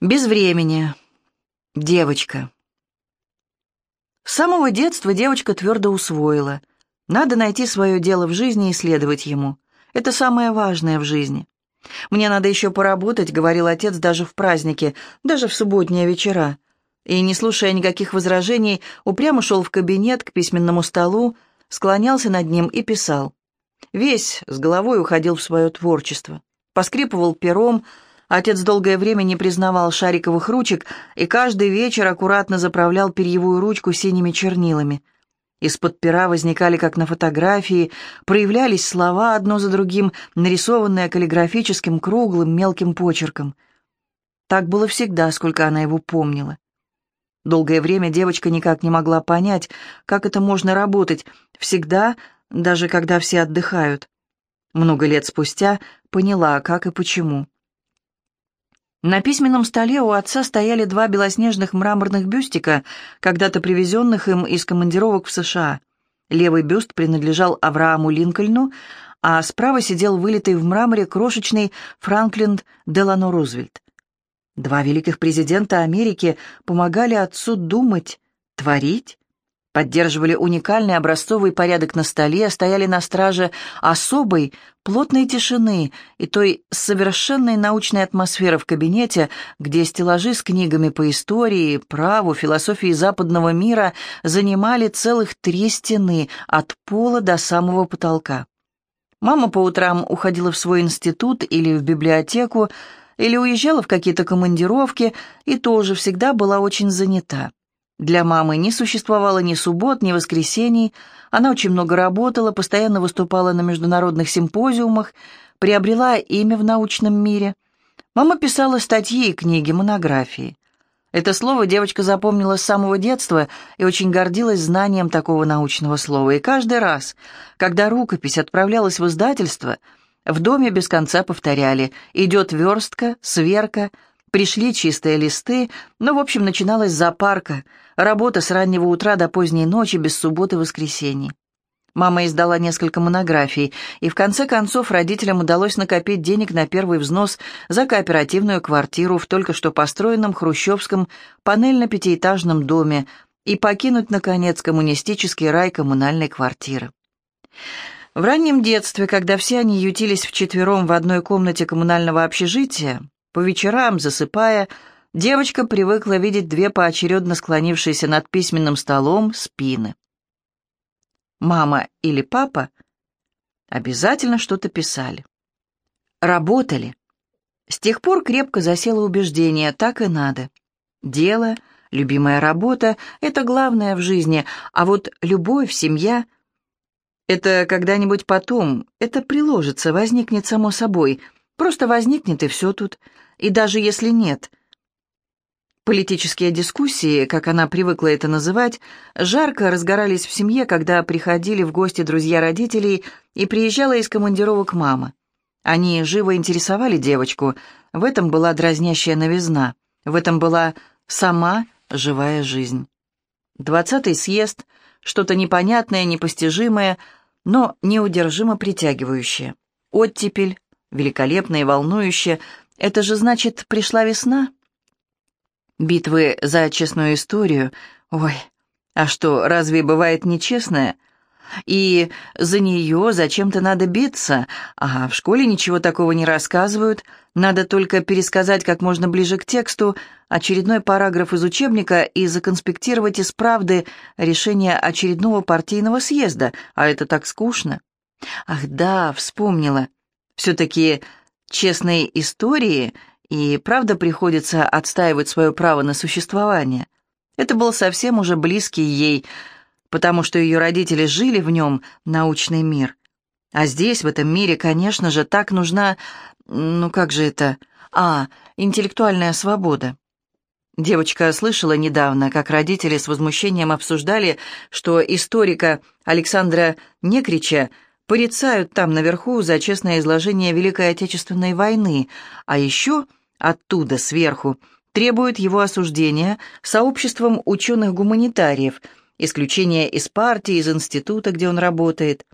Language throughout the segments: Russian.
Без времени. Девочка. С самого детства девочка твердо усвоила. Надо найти свое дело в жизни и следовать ему. Это самое важное в жизни. «Мне надо еще поработать», — говорил отец даже в празднике, даже в субботние вечера. И, не слушая никаких возражений, упрямо шел в кабинет к письменному столу, склонялся над ним и писал. Весь с головой уходил в свое творчество. Поскрипывал пером, Отец долгое время не признавал шариковых ручек и каждый вечер аккуратно заправлял перьевую ручку синими чернилами. Из-под пера возникали, как на фотографии, проявлялись слова одно за другим, нарисованные каллиграфическим круглым мелким почерком. Так было всегда, сколько она его помнила. Долгое время девочка никак не могла понять, как это можно работать, всегда, даже когда все отдыхают. Много лет спустя поняла, как и почему. На письменном столе у отца стояли два белоснежных мраморных бюстика, когда-то привезенных им из командировок в США. Левый бюст принадлежал Аврааму Линкольну, а справа сидел вылитый в мраморе крошечный Франклин Делано Рузвельт. Два великих президента Америки помогали отцу думать, творить, поддерживали уникальный образцовый порядок на столе, стояли на страже особой, плотной тишины и той совершенной научной атмосферы в кабинете, где стеллажи с книгами по истории, праву, философии западного мира занимали целых три стены от пола до самого потолка. Мама по утрам уходила в свой институт или в библиотеку, или уезжала в какие-то командировки и тоже всегда была очень занята. Для мамы не существовало ни суббот, ни воскресений. Она очень много работала, постоянно выступала на международных симпозиумах, приобрела имя в научном мире. Мама писала статьи и книги, монографии. Это слово девочка запомнила с самого детства и очень гордилась знанием такого научного слова. И каждый раз, когда рукопись отправлялась в издательство, в доме без конца повторяли «идет верстка, сверка», Пришли чистые листы, но, в общем, начиналась запарка, работа с раннего утра до поздней ночи, без субботы и воскресений. Мама издала несколько монографий, и в конце концов родителям удалось накопить денег на первый взнос за кооперативную квартиру в только что построенном хрущевском панельно-пятиэтажном доме и покинуть, наконец, коммунистический рай коммунальной квартиры. В раннем детстве, когда все они ютились вчетвером в одной комнате коммунального общежития, по вечерам, засыпая, девочка привыкла видеть две поочередно склонившиеся над письменным столом спины. Мама или папа обязательно что-то писали. Работали. С тех пор крепко засело убеждение «так и надо». Дело, любимая работа — это главное в жизни, а вот любовь, семья — это когда-нибудь потом, это приложится, возникнет само собой, просто возникнет и все тут — и даже если нет. Политические дискуссии, как она привыкла это называть, жарко разгорались в семье, когда приходили в гости друзья родителей и приезжала из командировок мама. Они живо интересовали девочку, в этом была дразнящая новизна, в этом была сама живая жизнь. Двадцатый съезд, что-то непонятное, непостижимое, но неудержимо притягивающее. Оттепель, великолепное и волнующее, это же значит, пришла весна? Битвы за честную историю. Ой, а что, разве бывает нечестное? И за нее зачем-то надо биться, а в школе ничего такого не рассказывают, надо только пересказать как можно ближе к тексту очередной параграф из учебника и законспектировать из правды решение очередного партийного съезда, а это так скучно. Ах да, вспомнила. Все-таки честной истории и правда приходится отстаивать свое право на существование. Это был совсем уже близкий ей, потому что ее родители жили в нем научный мир. А здесь, в этом мире, конечно же, так нужна, ну как же это, а, интеллектуальная свобода. Девочка слышала недавно, как родители с возмущением обсуждали, что историка Александра Некрича порицают там наверху за честное изложение Великой Отечественной войны, а еще оттуда, сверху, требуют его осуждения сообществом ученых-гуманитариев, исключения из партии, из института, где он работает.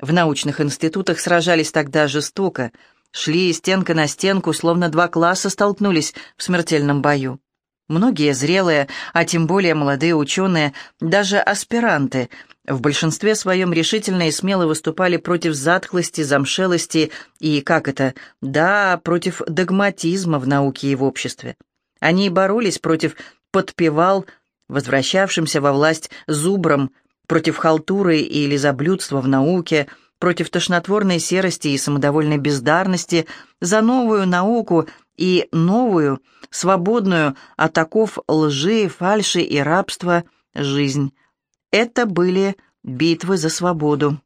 В научных институтах сражались тогда жестоко. шли стенка на стенку, словно два класса столкнулись в смертельном бою. Многие зрелые, а тем более молодые ученые, даже аспиранты, в большинстве своем решительно и смело выступали против затхлости, замшелости и, как это, да, против догматизма в науке и в обществе. Они боролись против подпевал, возвращавшимся во власть зубром, против халтуры и лизоблюдства в науке, против тошнотворной серости и самодовольной бездарности, за новую науку и новую, свободную от оков лжи, фальши и рабства жизнь. Это были битвы за свободу.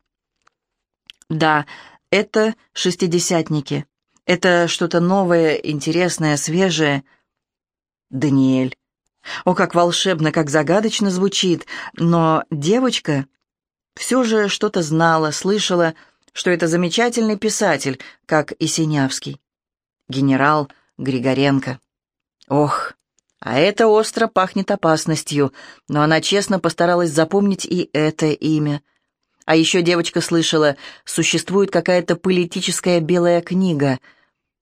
Да, это шестидесятники. Это что-то новое, интересное, свежее. Даниэль. О, как волшебно, как загадочно звучит. Но девочка все же что-то знала, слышала, что это замечательный писатель, как и Синявский. Генерал Григоренко. Ох, а это остро пахнет опасностью, но она честно постаралась запомнить и это имя. А еще девочка слышала, существует какая-то политическая белая книга.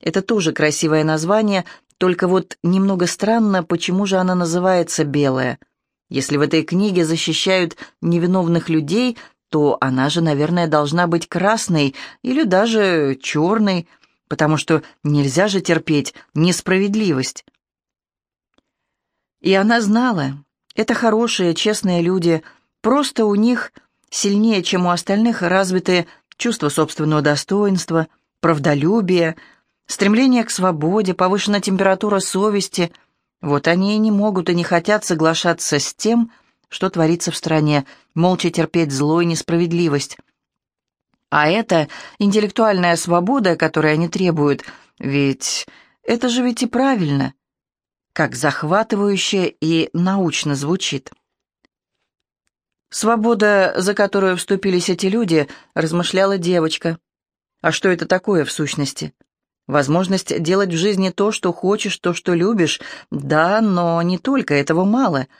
Это тоже красивое название, только вот немного странно, почему же она называется «белая». Если в этой книге защищают невиновных людей, то она же, наверное, должна быть красной или даже черной, потому что нельзя же терпеть несправедливость. И она знала, это хорошие, честные люди, просто у них сильнее, чем у остальных, развиты чувство собственного достоинства, правдолюбие, стремление к свободе, повышенная температура совести. Вот они и не могут и не хотят соглашаться с тем, что творится в стране, молча терпеть зло и несправедливость. А это интеллектуальная свобода, которую они требуют, ведь это же ведь и правильно. Как захватывающе и научно звучит. Свобода, за которую вступились эти люди, размышляла девочка. А что это такое в сущности? Возможность делать в жизни то, что хочешь, то, что любишь. Да, но не только этого мало —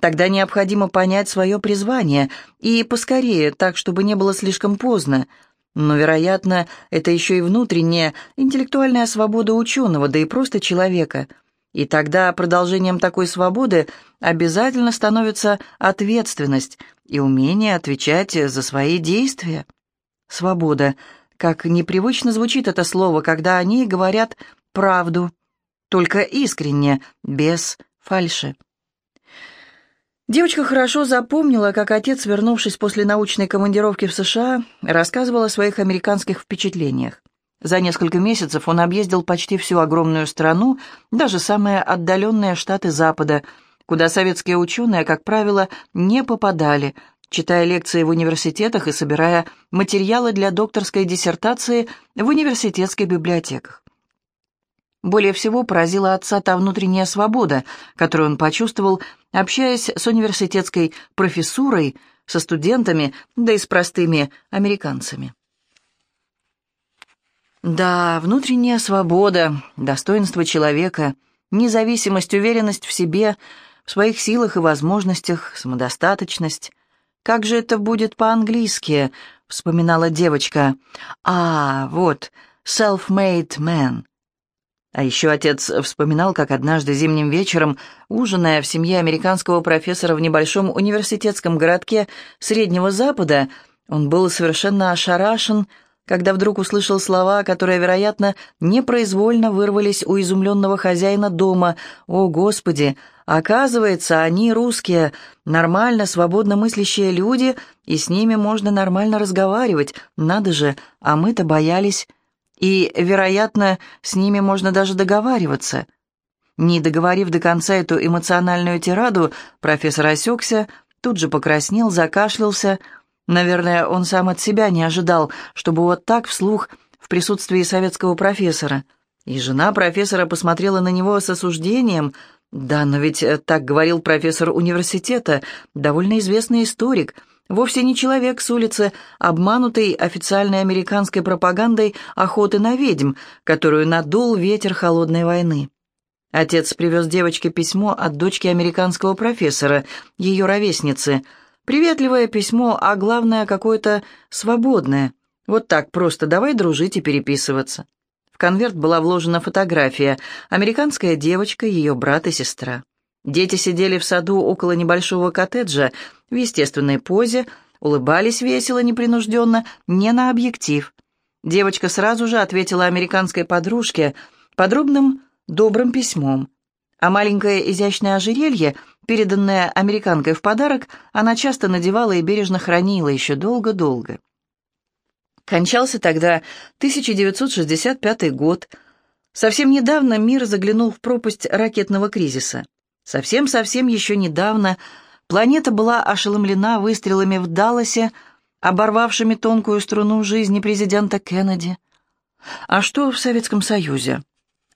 Тогда необходимо понять свое призвание, и поскорее, так, чтобы не было слишком поздно. Но, вероятно, это еще и внутренняя, интеллектуальная свобода ученого, да и просто человека. И тогда продолжением такой свободы обязательно становится ответственность и умение отвечать за свои действия. Свобода. Как непривычно звучит это слово, когда они говорят правду, только искренне, без фальши. Девочка хорошо запомнила, как отец, вернувшись после научной командировки в США, рассказывал о своих американских впечатлениях. За несколько месяцев он объездил почти всю огромную страну, даже самые отдаленные штаты Запада, куда советские ученые, как правило, не попадали, читая лекции в университетах и собирая материалы для докторской диссертации в университетских библиотеках. Более всего поразила отца та внутренняя свобода, которую он почувствовал, общаясь с университетской профессурой, со студентами, да и с простыми американцами. Да, внутренняя свобода, достоинство человека, независимость, уверенность в себе, в своих силах и возможностях, самодостаточность. Как же это будет по-английски, вспоминала девочка. А, вот, self-made man. А еще отец вспоминал, как однажды зимним вечером, ужиная в семье американского профессора в небольшом университетском городке Среднего Запада, он был совершенно ошарашен, когда вдруг услышал слова, которые, вероятно, непроизвольно вырвались у изумленного хозяина дома. «О, Господи! Оказывается, они русские, нормально, свободно мыслящие люди, и с ними можно нормально разговаривать. Надо же, а мы-то боялись». И, вероятно, с ними можно даже договариваться. Не договорив до конца эту эмоциональную тираду, профессор осекся, тут же покраснел, закашлялся. Наверное, он сам от себя не ожидал, чтобы вот так вслух в присутствии советского профессора. И жена профессора посмотрела на него с осуждением. Да, но ведь так говорил профессор университета, довольно известный историк — Вовсе не человек с улицы, обманутый официальной американской пропагандой охоты на ведьм, которую надул ветер холодной войны. Отец привез девочке письмо от дочки американского профессора, ее ровесницы. Приветливое письмо, а главное, какое-то свободное. Вот так просто давай дружить и переписываться. В конверт была вложена фотография. Американская девочка, ее брат и сестра. Дети сидели в саду около небольшого коттеджа в естественной позе, улыбались весело, непринужденно, не на объектив. Девочка сразу же ответила американской подружке подробным добрым письмом. А маленькое изящное ожерелье, переданное американкой в подарок, она часто надевала и бережно хранила еще долго-долго. Кончался тогда 1965 год. Совсем недавно мир заглянул в пропасть ракетного кризиса. Совсем-совсем еще недавно планета была ошеломлена выстрелами в Далласе, оборвавшими тонкую струну жизни президента Кеннеди. А что в Советском Союзе?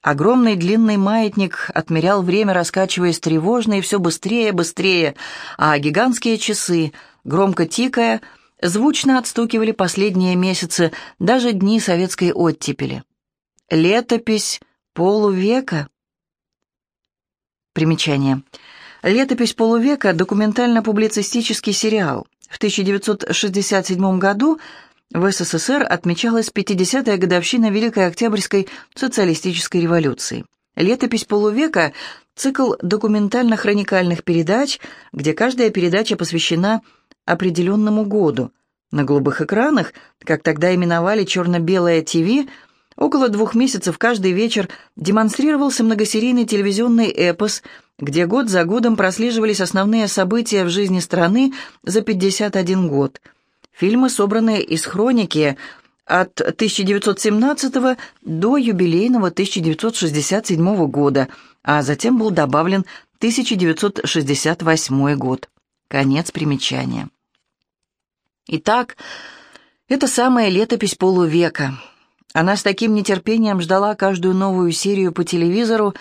Огромный длинный маятник отмерял время, раскачиваясь тревожно и все быстрее, быстрее, а гигантские часы, громко тикая, звучно отстукивали последние месяцы, даже дни советской оттепели. Летопись полувека. Примечание. Летопись полувека – документально-публицистический сериал. В 1967 году в СССР отмечалась 50-я годовщина Великой Октябрьской социалистической революции. Летопись полувека – цикл документально-хроникальных передач, где каждая передача посвящена определенному году. На голубых экранах, как тогда именовали черно-белое ТВ, около двух месяцев каждый вечер демонстрировался многосерийный телевизионный эпос, где год за годом прослеживались основные события в жизни страны за 51 год. Фильмы, собранные из хроники от 1917 до юбилейного 1967 года, а затем был добавлен 1968 год. Конец примечания. Итак, это самая летопись полувека. Она с таким нетерпением ждала каждую новую серию по телевизору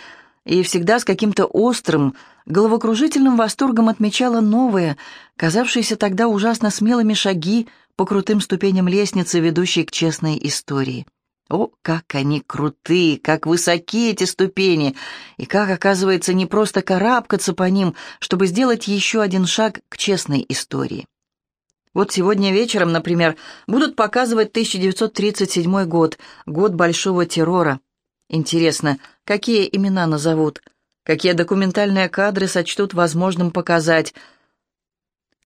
и всегда с каким-то острым, головокружительным восторгом отмечала новые, казавшиеся тогда ужасно смелыми шаги по крутым ступеням лестницы, ведущей к честной истории. О, как они крутые, как высоки эти ступени, и как, оказывается, не просто карабкаться по ним, чтобы сделать еще один шаг к честной истории. Вот сегодня вечером, например, будут показывать 1937 год, год Большого террора. Интересно, какие имена назовут, какие документальные кадры сочтут возможным показать.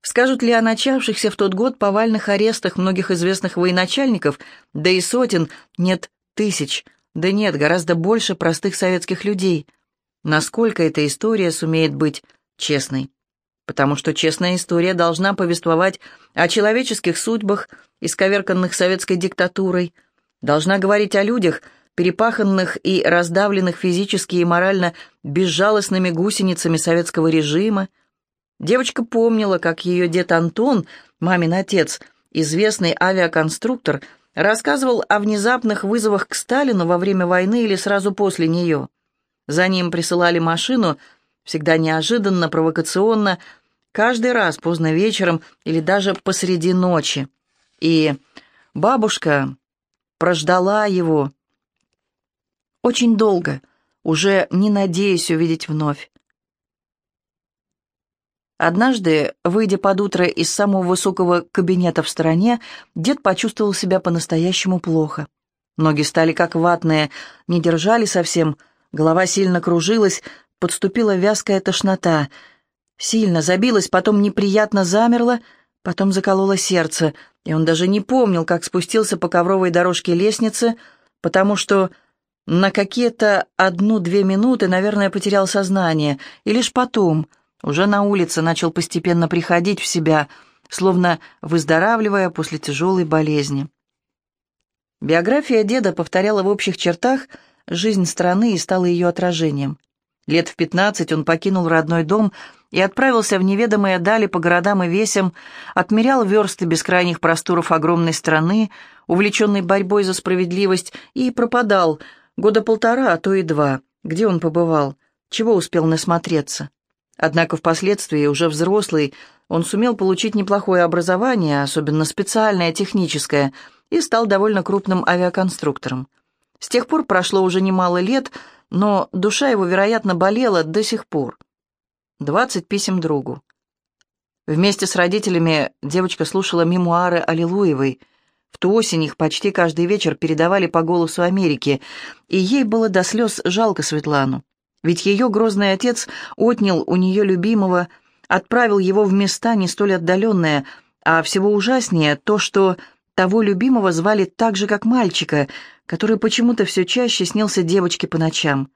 Скажут ли о начавшихся в тот год повальных арестах многих известных военачальников, да и сотен, нет, тысяч, да нет, гораздо больше простых советских людей. Насколько эта история сумеет быть честной? Потому что честная история должна повествовать о человеческих судьбах, исковерканных советской диктатурой, должна говорить о людях, перепаханных и раздавленных физически и морально безжалостными гусеницами советского режима. Девочка помнила, как ее дед Антон, мамин отец, известный авиаконструктор, рассказывал о внезапных вызовах к Сталину во время войны или сразу после нее. За ним присылали машину, всегда неожиданно, провокационно, каждый раз поздно вечером или даже посреди ночи. И бабушка прождала его очень долго, уже не надеясь увидеть вновь. Однажды, выйдя под утро из самого высокого кабинета в стороне, дед почувствовал себя по-настоящему плохо. Ноги стали как ватные, не держали совсем, голова сильно кружилась, подступила вязкая тошнота. Сильно забилась, потом неприятно замерла, потом закололо сердце, и он даже не помнил, как спустился по ковровой дорожке лестницы, потому что на какие-то одну-две минуты, наверное, потерял сознание, и лишь потом, уже на улице, начал постепенно приходить в себя, словно выздоравливая после тяжелой болезни. Биография деда повторяла в общих чертах жизнь страны и стала ее отражением. Лет в пятнадцать он покинул родной дом и отправился в неведомые дали по городам и весям, отмерял версты бескрайних просторов огромной страны, увлеченный борьбой за справедливость, и пропадал года полтора, а то и два. Где он побывал? Чего успел насмотреться? Однако впоследствии, уже взрослый, он сумел получить неплохое образование, особенно специальное, техническое, и стал довольно крупным авиаконструктором. С тех пор прошло уже немало лет, но душа его, вероятно, болела до сих пор. Двадцать писем другу. Вместе с родителями девочка слушала мемуары Аллилуевой. В ту осень их почти каждый вечер передавали по голосу Америки, и ей было до слез жалко Светлану. Ведь ее грозный отец отнял у нее любимого, отправил его в места не столь отдаленные, а всего ужаснее то, что того любимого звали так же, как мальчика, который почему-то все чаще снился девочке по ночам.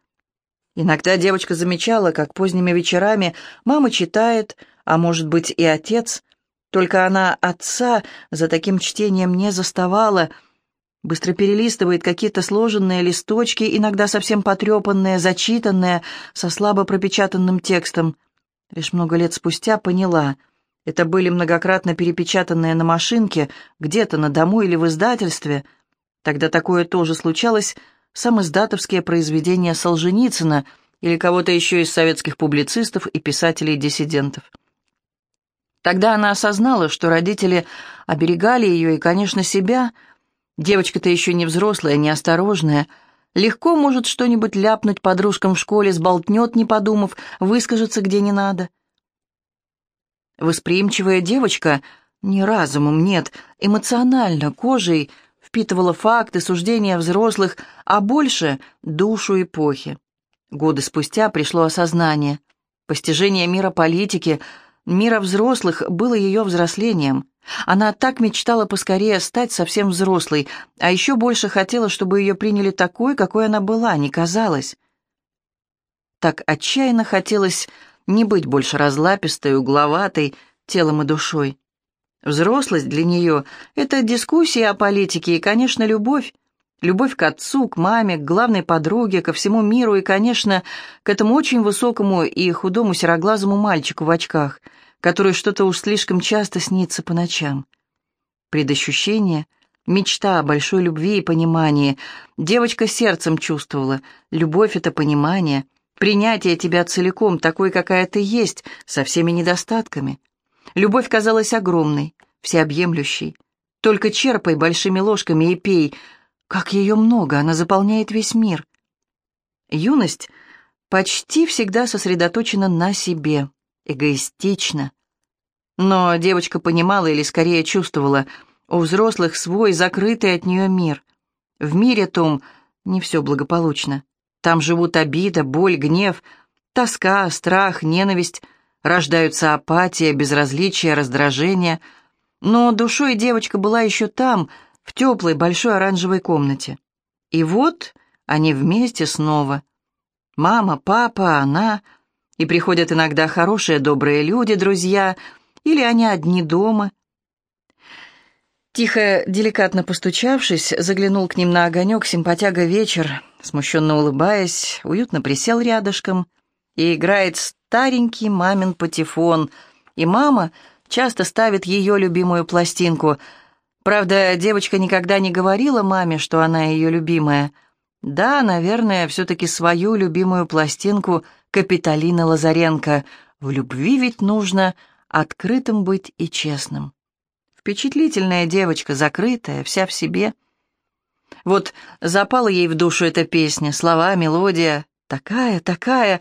Иногда девочка замечала, как поздними вечерами мама читает, а может быть и отец, только она отца за таким чтением не заставала, быстро перелистывает какие-то сложенные листочки, иногда совсем потрепанные, зачитанные, со слабо пропечатанным текстом. Лишь много лет спустя поняла, это были многократно перепечатанные на машинке, где-то на дому или в издательстве. Тогда такое тоже случалось, самоиздатовские произведения Солженицына или кого-то еще из советских публицистов и писателей-диссидентов. Тогда она осознала, что родители оберегали ее и, конечно, себя. Девочка-то еще не взрослая, неосторожная. Легко может что-нибудь ляпнуть подружкам в школе, сболтнет, не подумав, выскажется где не надо. Восприимчивая девочка не разумом, нет, эмоционально, кожей впитывала факты, суждения взрослых, а больше — душу эпохи. Годы спустя пришло осознание. Постижение мира политики — Мира взрослых было ее взрослением. Она так мечтала поскорее стать совсем взрослой, а еще больше хотела, чтобы ее приняли такой, какой она была, не казалось. Так отчаянно хотелось не быть больше разлапистой, угловатой, телом и душой. Взрослость для нее — это дискуссия о политике и, конечно, любовь. Любовь к отцу, к маме, к главной подруге, ко всему миру и, конечно, к этому очень высокому и худому сероглазому мальчику в очках — который что-то уж слишком часто снится по ночам. Предощущение, мечта о большой любви и понимании. Девочка сердцем чувствовала. Любовь — это понимание, принятие тебя целиком, такой, какая ты есть, со всеми недостатками. Любовь казалась огромной, всеобъемлющей. Только черпай большими ложками и пей. Как ее много, она заполняет весь мир. Юность почти всегда сосредоточена на себе эгоистично. Но девочка понимала или скорее чувствовала, у взрослых свой закрытый от нее мир. В мире том не все благополучно. Там живут обида, боль, гнев, тоска, страх, ненависть, рождаются апатия, безразличие, раздражение. Но душой девочка была еще там, в теплой большой оранжевой комнате. И вот они вместе снова. Мама, папа, она — и приходят иногда хорошие, добрые люди, друзья, или они одни дома. Тихо, деликатно постучавшись, заглянул к ним на огонек симпатяга вечер, смущенно улыбаясь, уютно присел рядышком и играет старенький мамин патефон, и мама часто ставит ее любимую пластинку. Правда, девочка никогда не говорила маме, что она ее любимая. Да, наверное, все-таки свою любимую пластинку – Капиталина Лазаренко. В любви ведь нужно открытым быть и честным. Впечатлительная девочка, закрытая, вся в себе. Вот запала ей в душу эта песня, слова, мелодия. Такая, такая.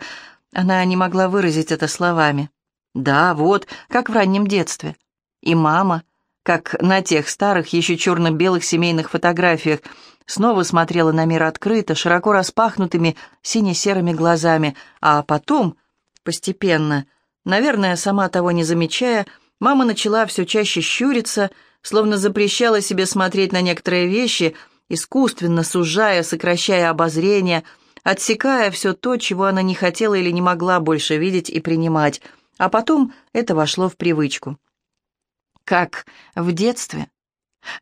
Она не могла выразить это словами. Да, вот, как в раннем детстве. И мама, как на тех старых, еще черно-белых семейных фотографиях, снова смотрела на мир открыто, широко распахнутыми сине-серыми глазами, а потом, постепенно, наверное, сама того не замечая, мама начала все чаще щуриться, словно запрещала себе смотреть на некоторые вещи, искусственно сужая, сокращая обозрение, отсекая все то, чего она не хотела или не могла больше видеть и принимать, а потом это вошло в привычку. Как в детстве,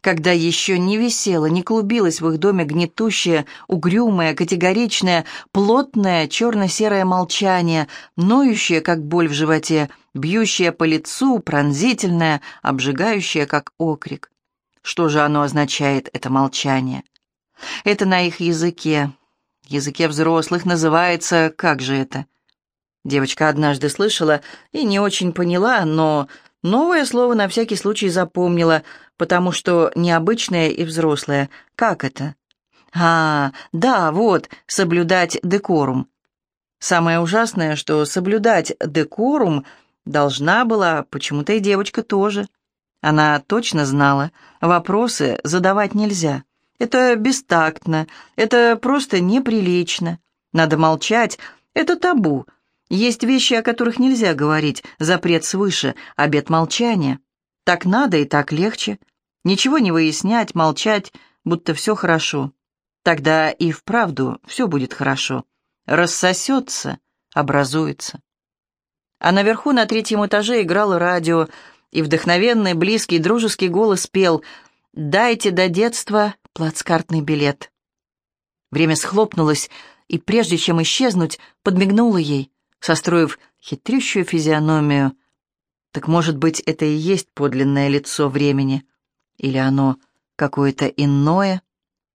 когда еще не висело, не клубилось в их доме гнетущее, угрюмое, категоричное, плотное черно-серое молчание, ноющее, как боль в животе, бьющее по лицу, пронзительное, обжигающее, как окрик. Что же оно означает, это молчание? Это на их языке. Языке взрослых называется, как же это? Девочка однажды слышала и не очень поняла, но новое слово на всякий случай запомнила — потому что необычное и взрослое. Как это? А, да, вот, соблюдать декорум. Самое ужасное, что соблюдать декорум должна была почему-то и девочка тоже. Она точно знала, вопросы задавать нельзя. Это бестактно, это просто неприлично. Надо молчать, это табу. Есть вещи, о которых нельзя говорить, запрет свыше, обет молчания. Так надо и так легче. Ничего не выяснять, молчать, будто все хорошо. Тогда и вправду все будет хорошо. Рассосется, образуется. А наверху на третьем этаже играло радио, и вдохновенный, близкий, дружеский голос пел «Дайте до детства плацкартный билет». Время схлопнулось, и прежде чем исчезнуть, подмигнула ей, состроив хитрющую физиономию. Так, может быть, это и есть подлинное лицо времени? Или оно какое-то иное?